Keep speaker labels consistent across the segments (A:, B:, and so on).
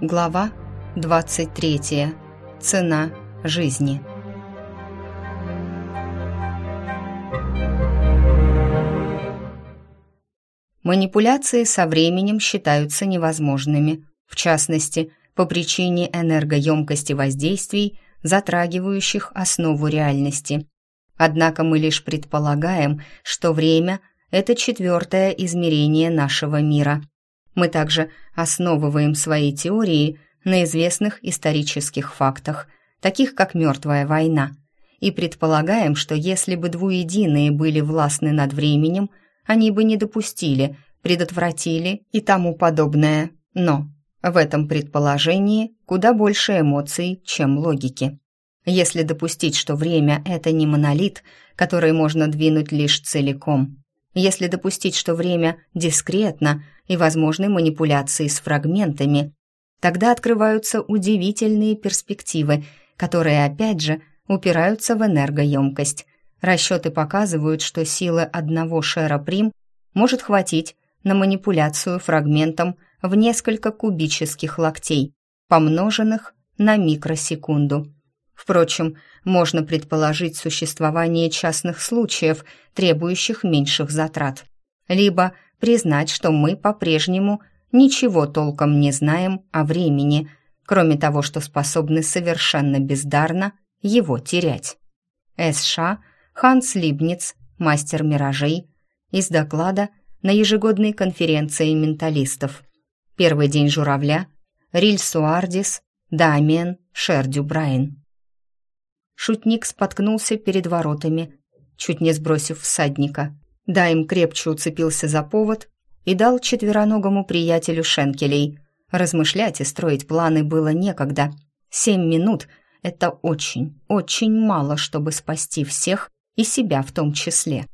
A: Глава 23. Цена жизни. Манипуляции со временем считаются невозможными, в частности, по причине энергоемкости воздействий, затрагивающих основу реальности. Однако мы лишь предполагаем, что время – это четвертое измерение нашего мира – мы также основываем свои теории на известных исторических фактах, таких как мертвая война, и предполагаем, что если бы двуединые были властны над временем, они бы не допустили, предотвратили и тому подобное. Но в этом предположении куда больше эмоций, чем логики. Если допустить, что время — это не монолит, который можно двинуть лишь целиком, если допустить, что время дискретно и возможны манипуляции с фрагментами, тогда открываются удивительные перспективы, которые, опять же, упираются в энергоемкость. Расчеты показывают, что силы одного шера прим может хватить на манипуляцию фрагментом в несколько кубических локтей, помноженных на микросекунду. Впрочем, можно предположить существование частных случаев, требующих меньших затрат. Либо признать, что мы по-прежнему ничего толком не знаем о времени, кроме того, что способны совершенно бездарно его терять. С.Ш. Ханс Либниц, мастер миражей, из доклада на ежегодной конференции менталистов. Первый день журавля, Риль Суардис, Дамиен, Шердю Брайан. Шутник споткнулся перед воротами, чуть не сбросив всадника. Дайм крепче уцепился за повод и дал четвероногому приятелю шенкелей. Размышлять и строить планы было некогда. Семь минут — это очень, очень мало, чтобы спасти всех и себя в том числе.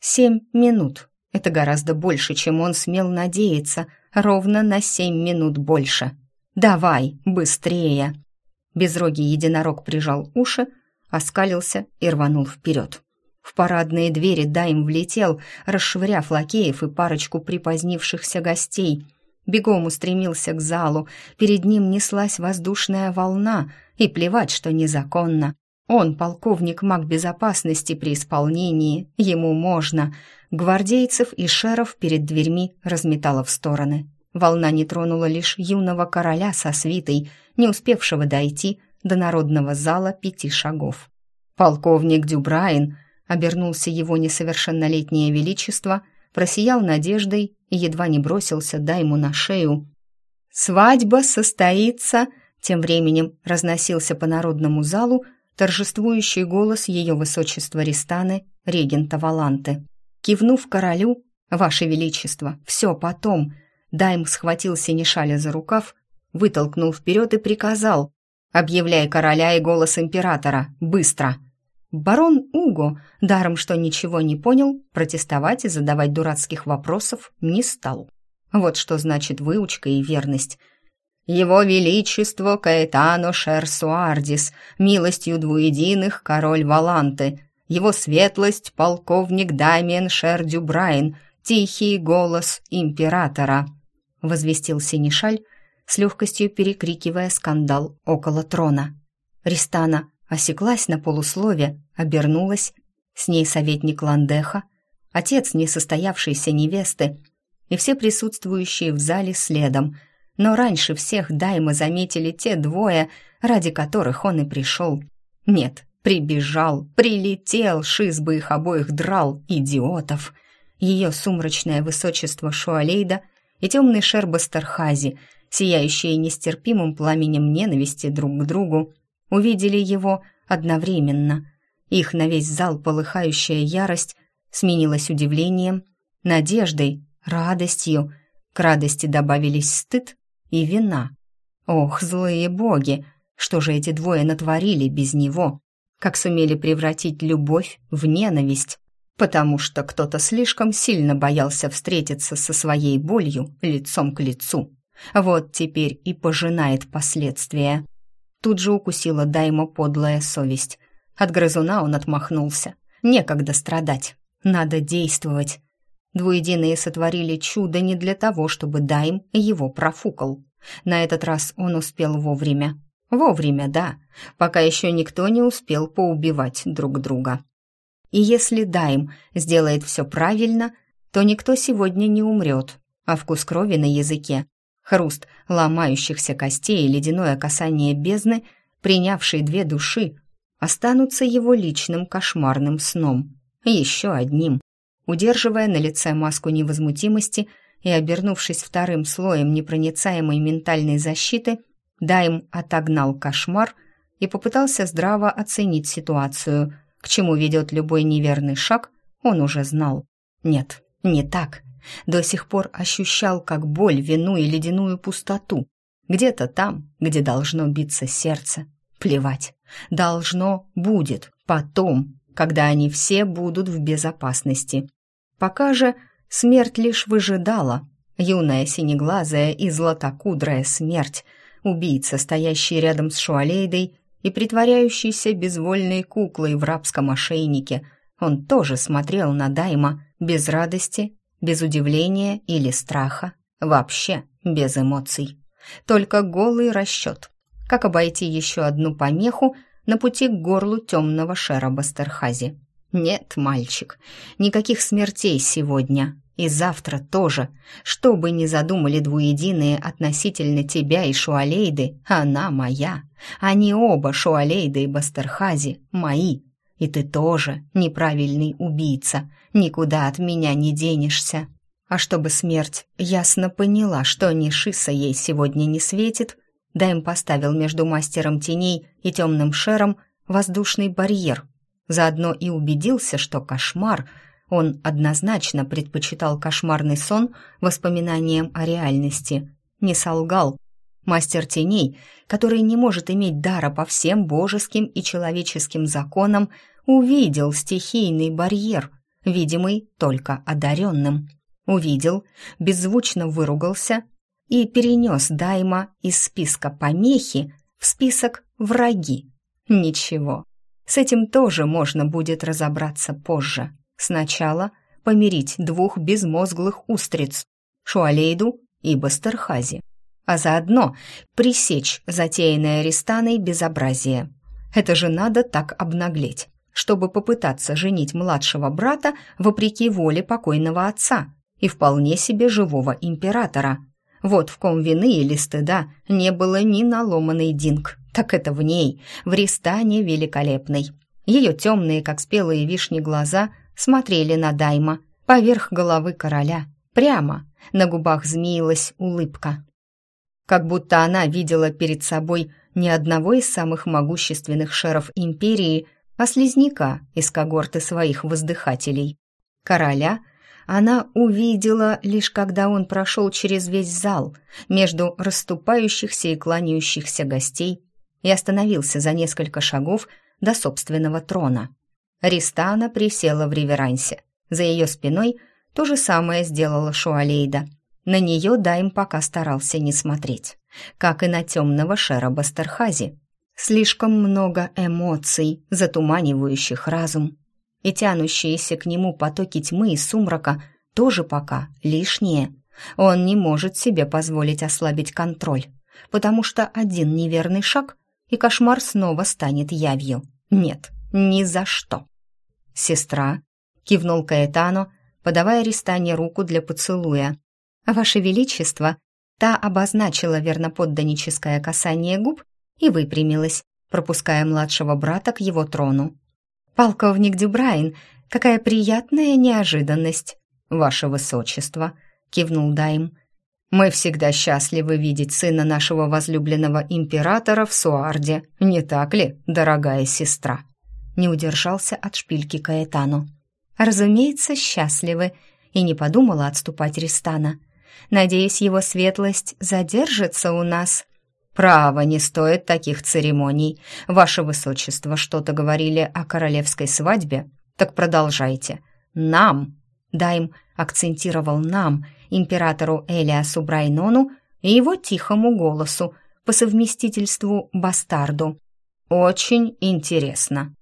A: Семь минут — это гораздо больше, чем он смел надеяться, ровно на семь минут больше. «Давай, быстрее!» Безрогий единорог прижал уши, оскалился и рванул вперед. В парадные двери Дайм влетел, расшвыряв лакеев и парочку припозднившихся гостей. Бегом устремился к залу, перед ним неслась воздушная волна, и плевать, что незаконно. Он полковник маг безопасности при исполнении, ему можно. Гвардейцев и шеров перед дверьми разметало в стороны. Волна не тронула лишь юного короля со свитой, не успевшего дойти до народного зала пяти шагов. Полковник Дюбрайн обернулся его несовершеннолетнее величество, просиял надеждой и едва не бросился Дайму на шею. «Свадьба состоится!» Тем временем разносился по народному залу торжествующий голос ее высочества Ристаны, регента Валанты. Кивнув королю, «Ваше Величество, все потом!» Дайм схватил Синишаля за рукав, вытолкнул вперед и приказал «Объявляй короля и голос императора! Быстро!» Барон Уго, даром что ничего не понял, протестовать и задавать дурацких вопросов не стал. Вот что значит выучка и верность. «Его Величество Каэтано Шерсуардис, милостью двуединых король Валанты, его светлость полковник Дамиен Шердюбрайн, тихий голос императора» возвестил Синишаль, с легкостью перекрикивая скандал около трона. Ристана осеклась на полуслове, обернулась. С ней советник Ландеха, отец несостоявшейся невесты, и все присутствующие в зале следом. Но раньше всех Дайма заметили те двое, ради которых он и пришел. Нет, прибежал, прилетел, шиз бы их обоих драл, идиотов. Ее сумрачное высочество Шуалейда — и темный шер Бастерхази, сияющие нестерпимым пламенем ненависти друг к другу, увидели его одновременно. Их на весь зал полыхающая ярость сменилась удивлением, надеждой, радостью. К радости добавились стыд и вина. Ох, злые боги! Что же эти двое натворили без него? Как сумели превратить любовь в ненависть? потому что кто-то слишком сильно боялся встретиться со своей болью лицом к лицу. Вот теперь и пожинает последствия. Тут же укусила Дайма подлая совесть. От грызуна он отмахнулся. Некогда страдать, надо действовать. Двуединые сотворили чудо не для того, чтобы Дайм его профукал. На этот раз он успел вовремя. Вовремя, да, пока еще никто не успел поубивать друг друга. И если Дайм сделает все правильно, то никто сегодня не умрет, а вкус крови на языке, хруст ломающихся костей и ледяное касание бездны, принявшей две души, останутся его личным кошмарным сном. Еще одним. Удерживая на лице маску невозмутимости и обернувшись вторым слоем непроницаемой ментальной защиты, Дайм отогнал кошмар и попытался здраво оценить ситуацию. К чему ведет любой неверный шаг, он уже знал. Нет, не так. До сих пор ощущал как боль, вину и ледяную пустоту. Где-то там, где должно биться сердце. Плевать. Должно, будет, потом, когда они все будут в безопасности. Пока же смерть лишь выжидала. Юная синеглазая и златокудрая смерть, убийца, стоящий рядом с Шуалейдой и притворяющийся безвольной куклой в рабском ошейнике. Он тоже смотрел на Дайма без радости, без удивления или страха, вообще без эмоций. Только голый расчет. Как обойти еще одну помеху на пути к горлу темного шера Бастерхази? Нет, мальчик, никаких смертей сегодня. И завтра тоже. Что бы ни задумали двуединые относительно тебя и Шуалейды, она моя. Они оба, Шуалейда и Бастерхази, мои. И ты тоже неправильный убийца. Никуда от меня не денешься. А чтобы смерть ясно поняла, что ни Шиса ей сегодня не светит, Дайм поставил между мастером теней и темным шером воздушный барьер. Заодно и убедился, что кошмар — он однозначно предпочитал кошмарный сон воспоминаниям о реальности. Не солгал. Мастер теней, который не может иметь дара по всем божеским и человеческим законам, увидел стихийный барьер, видимый только одаренным. Увидел, беззвучно выругался и перенес Дайма из списка помехи в список враги. Ничего, с этим тоже можно будет разобраться позже. Сначала помирить двух безмозглых устриц — Шуалейду и Бастерхази, а заодно пресечь затеянное Ристаной безобразие. Это же надо так обнаглеть, чтобы попытаться женить младшего брата вопреки воле покойного отца и вполне себе живого императора. Вот в ком вины или стыда не было ни на ломаный динг, так это в ней, в Ристане великолепной. Ее темные, как спелые вишни, глаза — смотрели на Дайма поверх головы короля. Прямо на губах змеилась улыбка. Как будто она видела перед собой не одного из самых могущественных шеров империи, а слизняка из когорты своих воздыхателей. Короля она увидела лишь когда он прошел через весь зал между расступающихся и кланяющихся гостей и остановился за несколько шагов до собственного трона. Ристана присела в реверансе. За ее спиной то же самое сделала Шуалейда. На нее Дайм пока старался не смотреть, как и на темного шера Бастерхази. Слишком много эмоций, затуманивающих разум. И тянущиеся к нему потоки тьмы и сумрака тоже пока лишние. Он не может себе позволить ослабить контроль, потому что один неверный шаг, и кошмар снова станет явью. Нет, ни за что. «Сестра», — кивнул Каэтано, подавая Ристане руку для поцелуя. «Ваше Величество», та обозначила верноподданническое касание губ и выпрямилась, пропуская младшего брата к его трону. «Полковник Дюбрайн, какая приятная неожиданность!» «Ваше Высочество», — кивнул Дайм. «Мы всегда счастливы видеть сына нашего возлюбленного императора в Суарде, не так ли, дорогая сестра?» не удержался от шпильки Каэтану. «Разумеется, счастливы», и не подумала отступать Ристана. «Надеюсь, его светлость задержится у нас». «Право, не стоит таких церемоний. Ваше высочество что-то говорили о королевской свадьбе? Так продолжайте. Нам!» Дайм акцентировал «нам», императору Элиасу Брайнону и его тихому голосу, по совместительству бастарду. «Очень интересно».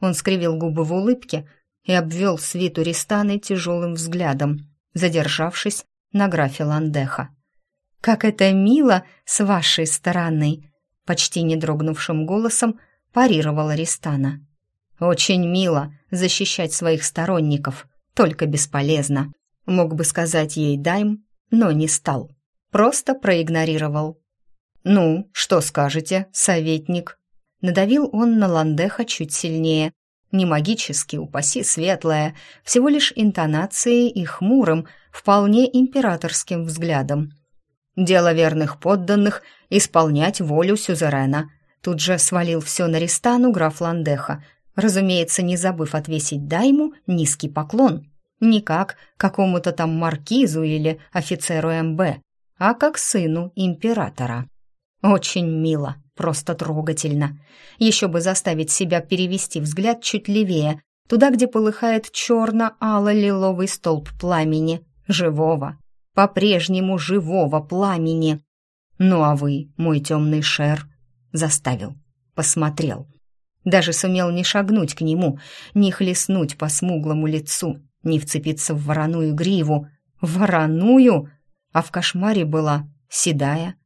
A: Он скривил губы в улыбке и обвел свиту Ристаны тяжелым взглядом, задержавшись на графе Ландеха. как это мило с вашей стороны!» Почти не дрогнувшим голосом парировала Ристана. «Очень мило защищать своих сторонников, только бесполезно», мог бы сказать ей Дайм, но не стал. Просто проигнорировал. «Ну, что скажете, советник?» Надавил он на Ландеха чуть сильнее. Не магически, упаси светлое, всего лишь интонацией и хмурым, вполне императорским взглядом. Дело верных подданных — исполнять волю сюзерена. Тут же свалил все на Ристану граф Ландеха, разумеется, не забыв отвесить Дайму низкий поклон. Не как какому-то там маркизу или офицеру МБ, а как сыну императора. Очень мило, просто трогательно. Еще бы заставить себя перевести взгляд чуть левее, туда, где полыхает черно-ало-лиловый столб пламени, живого, по-прежнему живого пламени. Ну а вы, мой темный шер, заставил, посмотрел. Даже сумел не шагнуть к нему, не хлестнуть по смуглому лицу, не вцепиться в вороную гриву. Вороную? А в кошмаре была седая.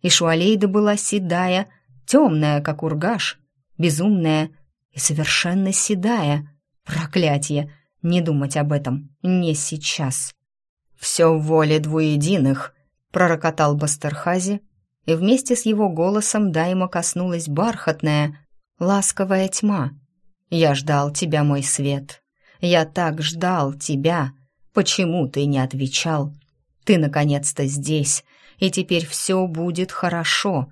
A: И Шуалейда была седая, темная, как ургаш, безумная и совершенно седая. Проклятие! Не думать об этом, не сейчас. «Все в воле двуединых», — пророкотал Бастерхази, и вместе с его голосом Дайма коснулась бархатная, ласковая тьма. «Я ждал тебя, мой свет. Я так ждал тебя. Почему ты не отвечал? Ты наконец-то здесь, и теперь все будет хорошо.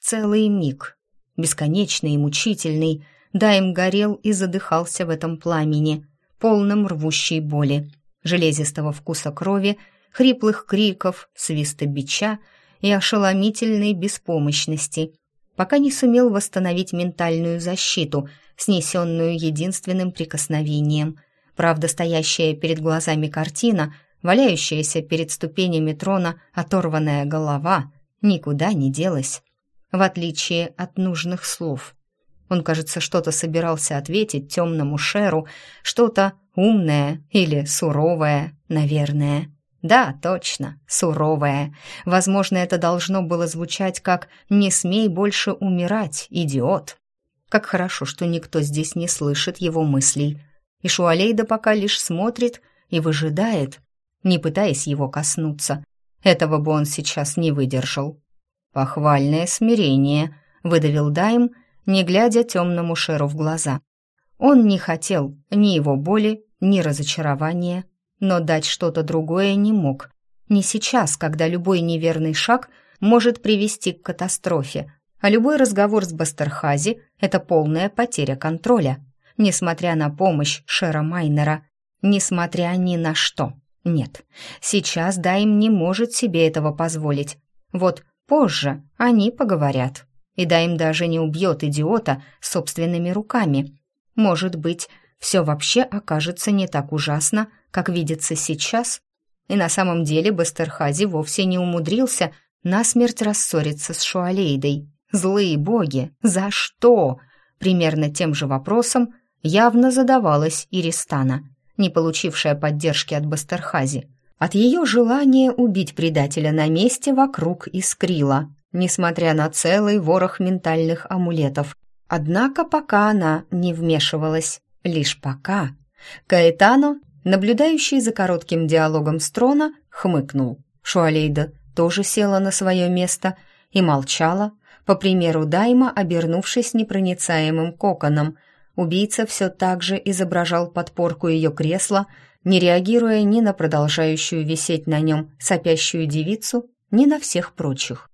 A: Целый миг, бесконечный и мучительный, Дайм горел и задыхался в этом пламени, полном рвущей боли, железистого вкуса крови, хриплых криков, свиста бича и ошеломительной беспомощности, пока не сумел восстановить ментальную защиту, снесенную единственным прикосновением. Правда, стоящая перед глазами картина — валяющаяся перед ступенями трона оторванная голова никуда не делась, в отличие от нужных слов. Он, кажется, что-то собирался ответить темному Шеру, что-то умное или суровое, наверное. Да, точно, суровое. Возможно, это должно было звучать как «не смей больше умирать, идиот». Как хорошо, что никто здесь не слышит его мыслей. И Шуалейда пока лишь смотрит и выжидает, не пытаясь его коснуться. Этого бы он сейчас не выдержал. «Похвальное смирение», — выдавил Дайм, не глядя темному Шеру в глаза. Он не хотел ни его боли, ни разочарования, но дать что-то другое не мог. Не сейчас, когда любой неверный шаг может привести к катастрофе, а любой разговор с Бастерхази — это полная потеря контроля, несмотря на помощь Шера Майнера, несмотря ни на что. Нет, сейчас Дайм не может себе этого позволить. Вот позже они поговорят. И Дайм даже не убьет идиота собственными руками. Может быть, все вообще окажется не так ужасно, как видится сейчас. И на самом деле Бастерхази вовсе не умудрился насмерть рассориться с Шуалейдой. Злые боги, за что? Примерно тем же вопросом явно задавалась Иристана – не получившая поддержки от Бастерхази. От ее желания убить предателя на месте вокруг искрила, несмотря на целый ворох ментальных амулетов. Однако пока она не вмешивалась, лишь пока. Каэтано, наблюдающий за коротким диалогом с трона, хмыкнул. Шуалейда тоже села на свое место и молчала, по примеру Дайма, обернувшись непроницаемым коконом – Убийца все так же изображал подпорку ее кресла, не реагируя ни на продолжающую висеть на нем сопящую девицу, ни на всех прочих.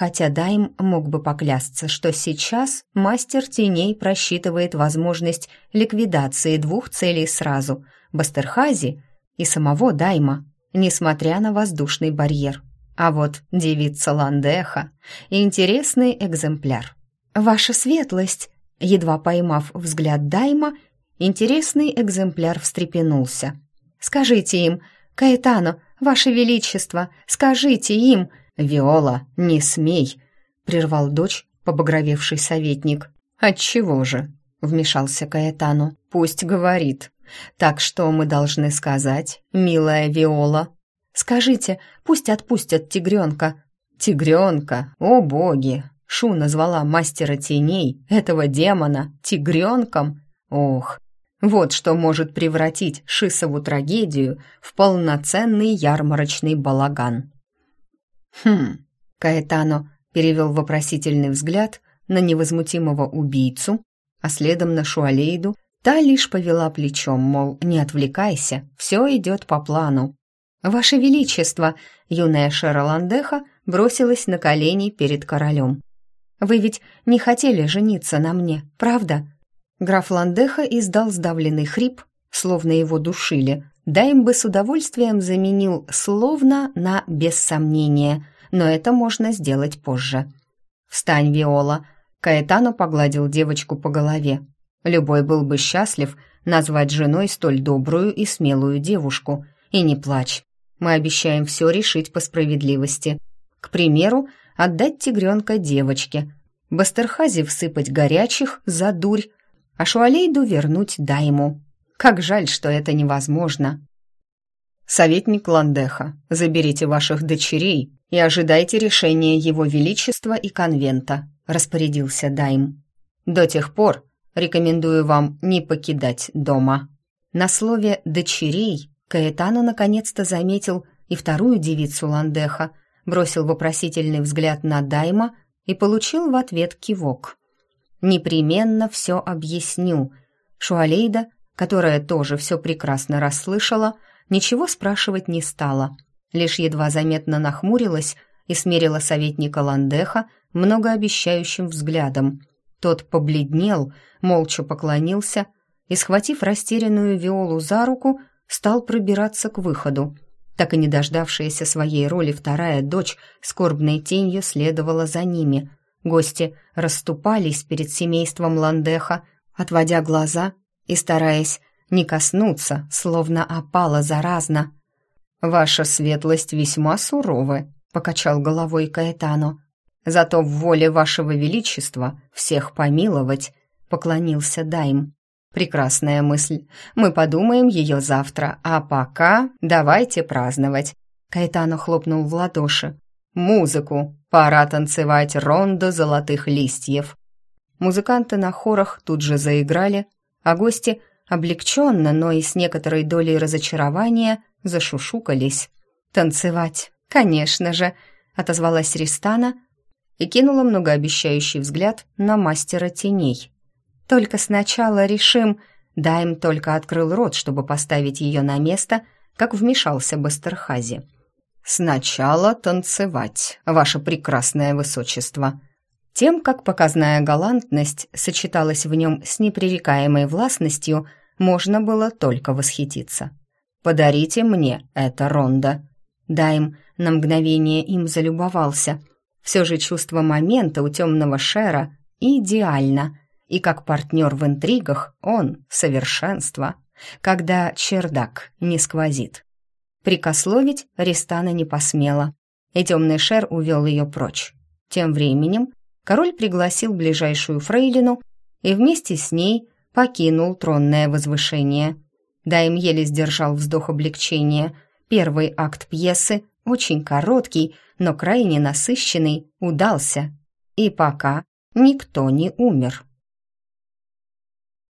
A: Хотя Дайм мог бы поклясться, что сейчас мастер теней просчитывает возможность ликвидации двух целей сразу – Бастерхази и самого Дайма, несмотря на воздушный барьер. А вот девица Ландеха – интересный экземпляр. «Ваша светлость!» Едва поймав взгляд Дайма, интересный экземпляр встрепенулся. «Скажите им, Каэтано, Ваше Величество, скажите им!» «Виола, не смей!» — прервал дочь, побагровевший советник. «Отчего же?» — вмешался Каэтано. «Пусть говорит. Так что мы должны сказать, милая Виола?» «Скажите, пусть отпустят тигренка», Тигренка, о боги! Шу назвала мастера теней, этого демона, тигренком. Ох, вот что может превратить Шисову трагедию в полноценный ярмарочный балаган. Хм, Каэтано перевел вопросительный взгляд на невозмутимого убийцу, а следом на Шуалейду, та лишь повела плечом, мол, не отвлекайся, все идет по плану. «Ваше Величество!» — юная Шероландеха бросилась на колени перед королем. «Вы ведь не хотели жениться на мне, правда?» Граф Ландеха издал сдавленный хрип, словно его душили. Дайм бы с удовольствием заменил «словно» на «без сомнения», но это можно сделать позже. «Встань, Виола!» Каэтано погладил девочку по голове. Любой был бы счастлив назвать женой столь добрую и смелую девушку. И не плачь. Мы обещаем все решить по справедливости. К примеру, отдать тигренка девочке, Бастерхази всыпать горячих за дурь, а Шуалейду вернуть Дайму. Как жаль, что это невозможно. Советник Ландеха, заберите ваших дочерей и ожидайте решения Его Величества и конвента, распорядился Дайм. До тех пор рекомендую вам не покидать дома. На слове «дочерей» Каэтану наконец-то заметил и вторую девицу Ландеха, бросил вопросительный взгляд на Дайма и получил в ответ кивок. «Непременно все объясню». Шуалейда, которая тоже все прекрасно расслышала, ничего спрашивать не стала, лишь едва заметно нахмурилась и смерила советника Ландеха многообещающим взглядом. Тот побледнел, молча поклонился и, схватив растерянную Виолу за руку, стал пробираться к выходу — так и не дождавшаяся своей роли вторая дочь скорбной тенью следовала за ними. Гости расступались перед семейством Ландеха, отводя глаза и стараясь не коснуться, словно опала заразно. «Ваша светлость весьма сурова», — покачал головой Каэтано. «Зато в воле вашего величества всех помиловать», — поклонился Дайм. Прекрасная мысль. Мы подумаем ее завтра, а пока давайте праздновать. Кайтано хлопнул в ладоши. Музыку. Пора танцевать рондо золотых листьев. Музыканты на хорах тут же заиграли, а гости облегченно, но и с некоторой долей разочарования зашушукались. «Танцевать, конечно же», — отозвалась Ристана и кинула многообещающий взгляд на мастера теней. Только сначала решим...» Дайм только открыл рот, чтобы поставить ее на место, как вмешался Бастерхази. «Сначала танцевать, ваше прекрасное высочество». Тем, как показная галантность сочеталась в нем с непререкаемой властностью, можно было только восхититься. «Подарите мне это, Ронда». Дайм на мгновение им залюбовался. Все же чувство момента у темного Шера идеально — и как партнер в интригах он — совершенство, когда чердак не сквозит. Прикословить Ристана не посмела, и темный шер увел ее прочь. Тем временем король пригласил ближайшую фрейлину и вместе с ней покинул тронное возвышение. Дайм еле сдержал вздох облегчения. Первый акт пьесы, очень короткий, но крайне насыщенный, удался. И пока никто не умер.